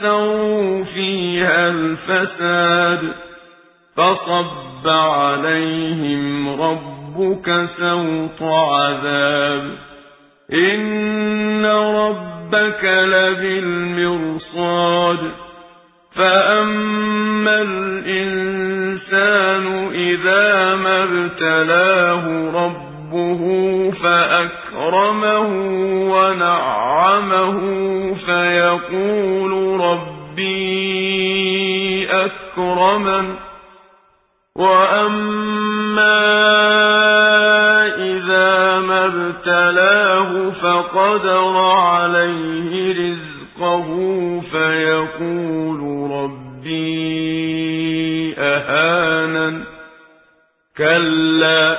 فأكثروا فيها الفساد فصب عليهم ربك سوط عذاب إن ربك لبالمرصاد فأما الإنسان إذا ما ابتلاه فأكرمه ونعمه فيقول ربي أكرمن وأما إذا ما ابتلاه فقدر عليه رزقه فيقول ربي أهانن كلا